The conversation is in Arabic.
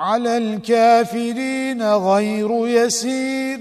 على الكافرين غير يسير.